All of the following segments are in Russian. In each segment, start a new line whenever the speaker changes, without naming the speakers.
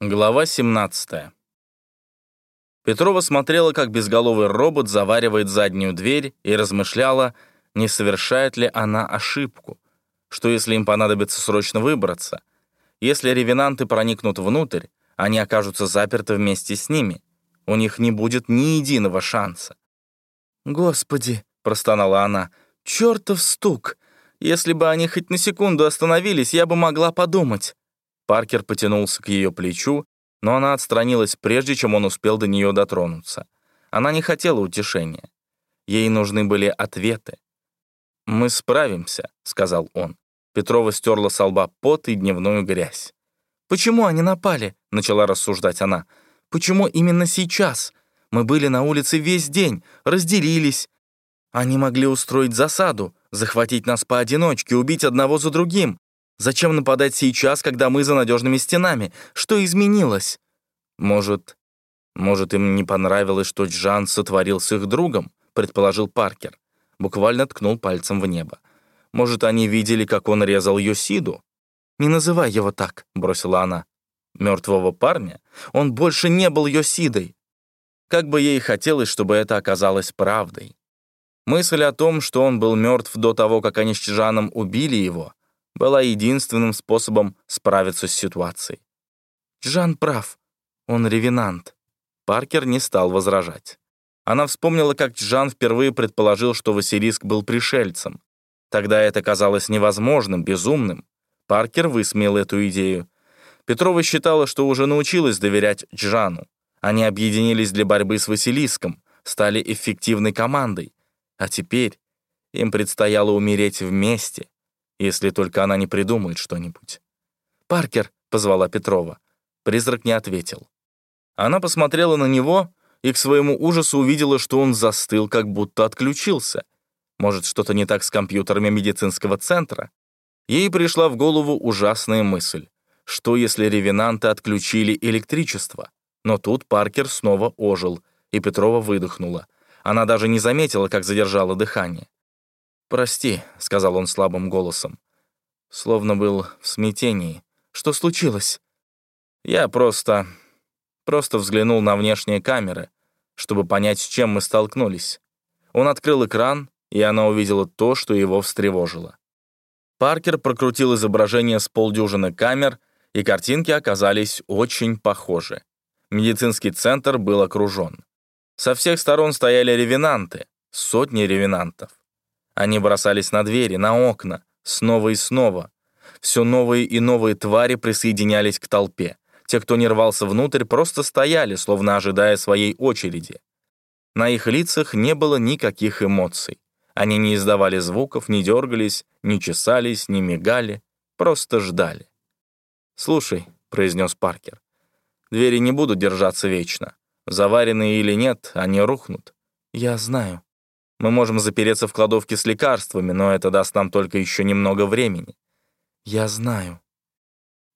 Глава 17. Петрова смотрела, как безголовый робот заваривает заднюю дверь и размышляла, не совершает ли она ошибку, что если им понадобится срочно выбраться. Если ревенанты проникнут внутрь, они окажутся заперты вместе с ними. У них не будет ни единого шанса. «Господи!» — простонала она. «Чёртов стук! Если бы они хоть на секунду остановились, я бы могла подумать». Паркер потянулся к ее плечу, но она отстранилась, прежде чем он успел до нее дотронуться. Она не хотела утешения. Ей нужны были ответы. «Мы справимся», — сказал он. Петрова стерла с лба пот и дневную грязь. «Почему они напали?» — начала рассуждать она. «Почему именно сейчас? Мы были на улице весь день, разделились. Они могли устроить засаду, захватить нас поодиночке, убить одного за другим. Зачем нападать сейчас, когда мы за надежными стенами? Что изменилось? Может, может, им не понравилось, что Джан сотворил с их другом, предположил Паркер. Буквально ткнул пальцем в небо. Может, они видели, как он резал Йосиду? «Не называй его так», — бросила она. Мертвого парня? Он больше не был Йосидой. Как бы ей хотелось, чтобы это оказалось правдой. Мысль о том, что он был мертв до того, как они с Чжаном убили его, была единственным способом справиться с ситуацией. Джан прав. Он ревенант. Паркер не стал возражать. Она вспомнила, как Джан впервые предположил, что Василиск был пришельцем. Тогда это казалось невозможным, безумным. Паркер высмеял эту идею. Петрова считала, что уже научилась доверять Джану. Они объединились для борьбы с Василиском, стали эффективной командой. А теперь им предстояло умереть вместе, если только она не придумает что-нибудь. «Паркер», — позвала Петрова. Призрак не ответил. Она посмотрела на него и к своему ужасу увидела, что он застыл, как будто отключился. Может, что-то не так с компьютерами медицинского центра? Ей пришла в голову ужасная мысль. Что, если ревенанты отключили электричество? Но тут Паркер снова ожил, и Петрова выдохнула. Она даже не заметила, как задержала дыхание. «Прости», — сказал он слабым голосом. Словно был в смятении. «Что случилось?» «Я просто... просто взглянул на внешние камеры, чтобы понять, с чем мы столкнулись». Он открыл экран, и она увидела то, что его встревожило. Паркер прокрутил изображение с полдюжины камер, и картинки оказались очень похожи. Медицинский центр был окружен. Со всех сторон стояли ревенанты, сотни ревенантов. Они бросались на двери, на окна, снова и снова. Все новые и новые твари присоединялись к толпе. Те, кто не рвался внутрь, просто стояли, словно ожидая своей очереди. На их лицах не было никаких эмоций. Они не издавали звуков, не дергались, не чесались, не мигали, просто ждали. «Слушай», — произнес Паркер, — «двери не будут держаться вечно. Заваренные или нет, они рухнут». «Я знаю», мы можем запереться в кладовке с лекарствами, но это даст нам только еще немного времени. Я знаю.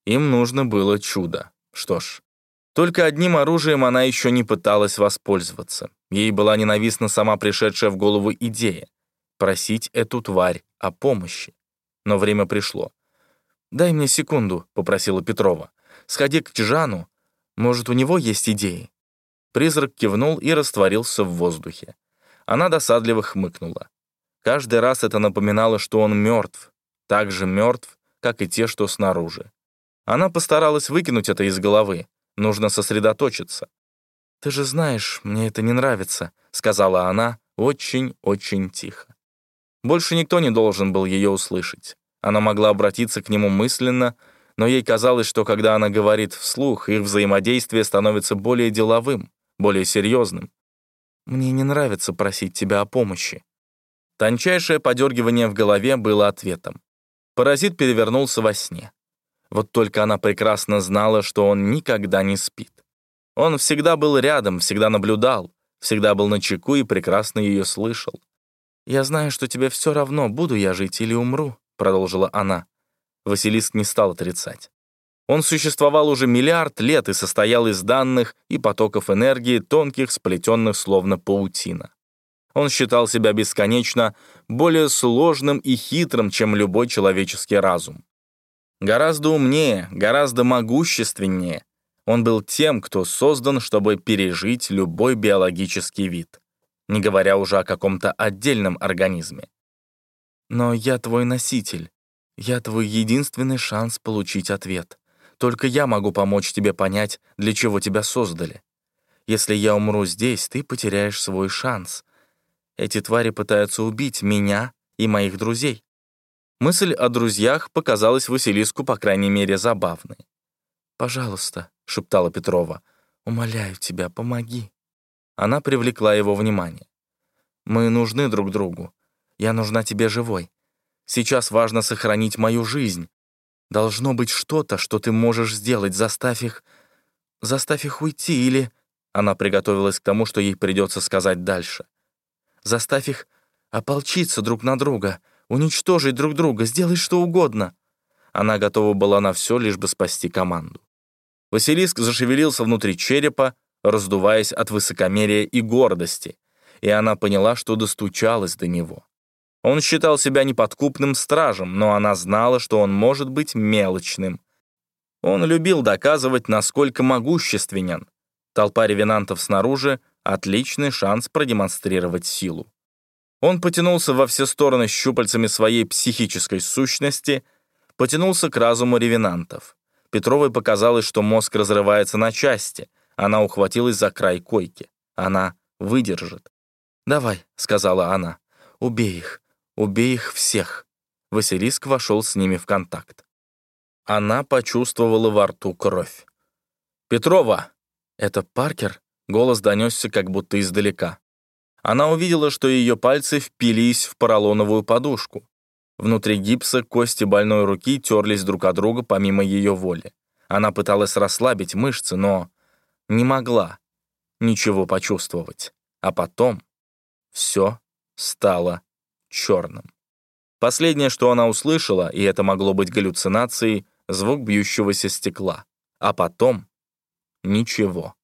Им нужно было чудо. Что ж, только одним оружием она еще не пыталась воспользоваться. Ей была ненавистна сама пришедшая в голову идея — просить эту тварь о помощи. Но время пришло. «Дай мне секунду», — попросила Петрова. «Сходи к Чжану. Может, у него есть идеи?» Призрак кивнул и растворился в воздухе. Она досадливо хмыкнула. Каждый раз это напоминало, что он мертв, так же мертв, как и те, что снаружи. Она постаралась выкинуть это из головы. Нужно сосредоточиться. «Ты же знаешь, мне это не нравится», — сказала она очень-очень тихо. Больше никто не должен был ее услышать. Она могла обратиться к нему мысленно, но ей казалось, что когда она говорит вслух, их взаимодействие становится более деловым, более серьезным. Мне не нравится просить тебя о помощи». Тончайшее подергивание в голове было ответом. Паразит перевернулся во сне. Вот только она прекрасно знала, что он никогда не спит. Он всегда был рядом, всегда наблюдал, всегда был на чеку и прекрасно ее слышал. «Я знаю, что тебе все равно, буду я жить или умру», — продолжила она. Василиск не стал отрицать. Он существовал уже миллиард лет и состоял из данных и потоков энергии, тонких, сплетенных словно паутина. Он считал себя бесконечно более сложным и хитрым, чем любой человеческий разум. Гораздо умнее, гораздо могущественнее. Он был тем, кто создан, чтобы пережить любой биологический вид, не говоря уже о каком-то отдельном организме. Но я твой носитель. Я твой единственный шанс получить ответ. Только я могу помочь тебе понять, для чего тебя создали. Если я умру здесь, ты потеряешь свой шанс. Эти твари пытаются убить меня и моих друзей. Мысль о друзьях показалась Василиску, по крайней мере, забавной. «Пожалуйста», — шептала Петрова, — «умоляю тебя, помоги». Она привлекла его внимание. «Мы нужны друг другу. Я нужна тебе живой. Сейчас важно сохранить мою жизнь. Должно быть что-то, что ты можешь сделать, заставь их... Заставь их уйти или...» Она приготовилась к тому, что ей придется сказать дальше. «Заставь их ополчиться друг на друга, уничтожить друг друга, сделай что угодно». Она готова была на все, лишь бы спасти команду. Василиск зашевелился внутри черепа, раздуваясь от высокомерия и гордости, и она поняла, что достучалась до него. Он считал себя неподкупным стражем, но она знала, что он может быть мелочным. Он любил доказывать, насколько могущественен. Толпа ревенантов снаружи — отличный шанс продемонстрировать силу. Он потянулся во все стороны щупальцами своей психической сущности, потянулся к разуму ревенантов. Петровой показалось, что мозг разрывается на части. Она ухватилась за край койки. Она выдержит. «Давай», — сказала она, — «убей их, убей их всех». Василиск вошел с ними в контакт. Она почувствовала во рту кровь. «Петрова!» «Это Паркер?» — голос донесся как будто издалека. Она увидела, что ее пальцы впились в поролоновую подушку. Внутри гипса кости больной руки терлись друг от друга помимо ее воли. Она пыталась расслабить мышцы, но не могла ничего почувствовать. А потом все стало черным. Последнее, что она услышала, и это могло быть галлюцинацией, звук бьющегося стекла. А потом ничего.